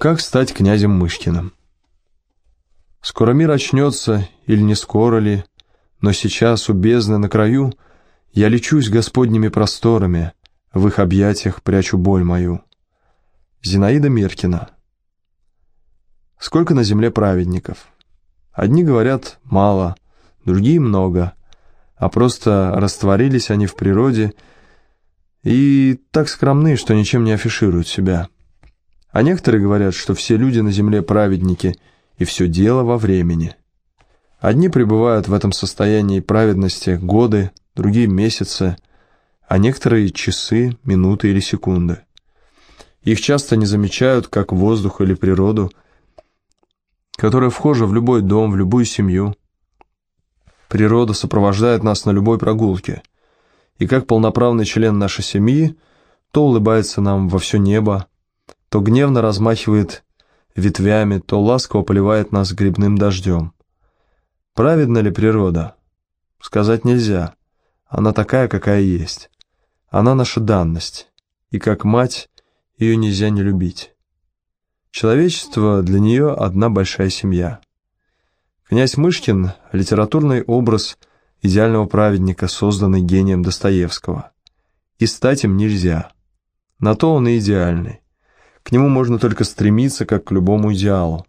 Как стать князем Мышкиным? Скоро мир очнется, или не скоро ли, но сейчас у бездны на краю я лечусь господними просторами, в их объятиях прячу боль мою. Зинаида Миркина Сколько на земле праведников? Одни говорят «мало», другие «много», а просто растворились они в природе и так скромны, что ничем не афишируют себя. А некоторые говорят, что все люди на земле праведники, и все дело во времени. Одни пребывают в этом состоянии праведности годы, другие месяцы, а некоторые часы, минуты или секунды. Их часто не замечают, как воздух или природу, которая вхожа в любой дом, в любую семью. Природа сопровождает нас на любой прогулке, и как полноправный член нашей семьи, то улыбается нам во все небо, то гневно размахивает ветвями, то ласково поливает нас грибным дождем. Праведна ли природа? Сказать нельзя. Она такая, какая есть. Она наша данность, и как мать ее нельзя не любить. Человечество для нее одна большая семья. Князь Мышкин – литературный образ идеального праведника, созданный гением Достоевского. И стать им нельзя. На то он и идеальный. К нему можно только стремиться, как к любому идеалу.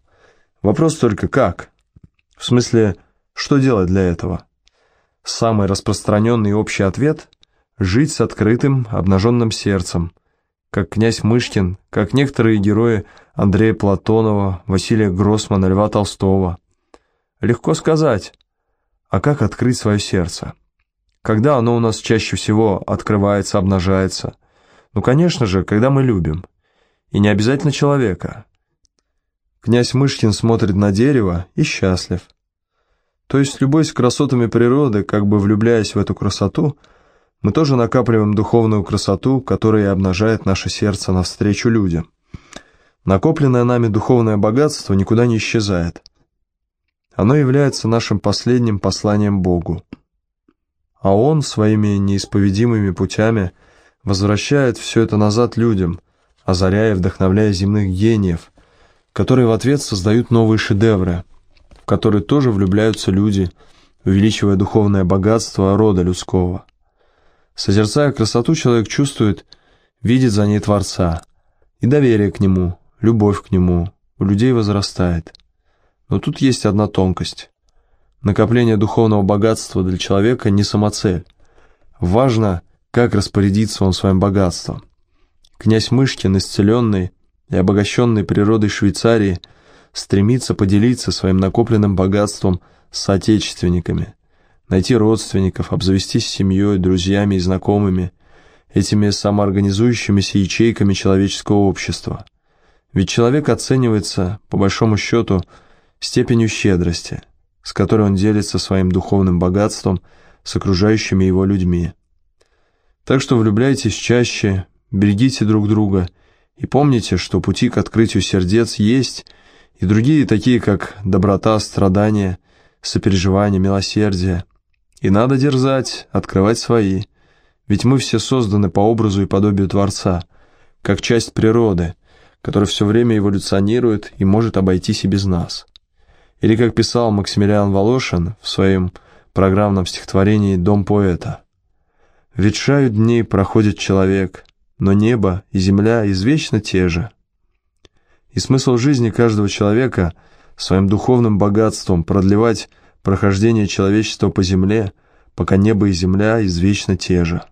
Вопрос только как? В смысле, что делать для этого? Самый распространенный общий ответ – жить с открытым, обнаженным сердцем – как князь Мышкин, как некоторые герои Андрея Платонова, Василия Гроссмана, Льва Толстого. Легко сказать, а как открыть свое сердце? Когда оно у нас чаще всего открывается, обнажается? Ну, конечно же, когда мы любим. И не обязательно человека. Князь Мышкин смотрит на дерево и счастлив. То есть, любуясь красотами природы, как бы влюбляясь в эту красоту – мы тоже накапливаем духовную красоту, которая обнажает наше сердце навстречу людям. Накопленное нами духовное богатство никуда не исчезает. Оно является нашим последним посланием Богу. А Он своими неисповедимыми путями возвращает все это назад людям, озаряя и вдохновляя земных гениев, которые в ответ создают новые шедевры, в которые тоже влюбляются люди, увеличивая духовное богатство рода людского. Созерцая красоту, человек чувствует, видит за ней Творца, и доверие к Нему, любовь к Нему у людей возрастает. Но тут есть одна тонкость. Накопление духовного богатства для человека не самоцель. Важно, как распорядиться он своим богатством. Князь Мышкин, исцеленный и обогащенный природой Швейцарии, стремится поделиться своим накопленным богатством с соотечественниками – найти родственников, обзавестись семьей, друзьями и знакомыми, этими самоорганизующимися ячейками человеческого общества. Ведь человек оценивается, по большому счету, степенью щедрости, с которой он делится своим духовным богатством с окружающими его людьми. Так что влюбляйтесь чаще, берегите друг друга и помните, что пути к открытию сердец есть и другие такие, как доброта, страдания, сопереживание, милосердие – и надо дерзать, открывать свои. Ведь мы все созданы по образу и подобию Творца, как часть природы, которая все время эволюционирует и может обойтись и без нас. Или как писал Максимилиан Волошин в своем программном стихотворении «Дом поэта». «Ветшают дни, проходит человек, но небо и земля извечно те же». И смысл жизни каждого человека своим духовным богатством продлевать прохождение человечества по земле, пока небо и земля извечно те же.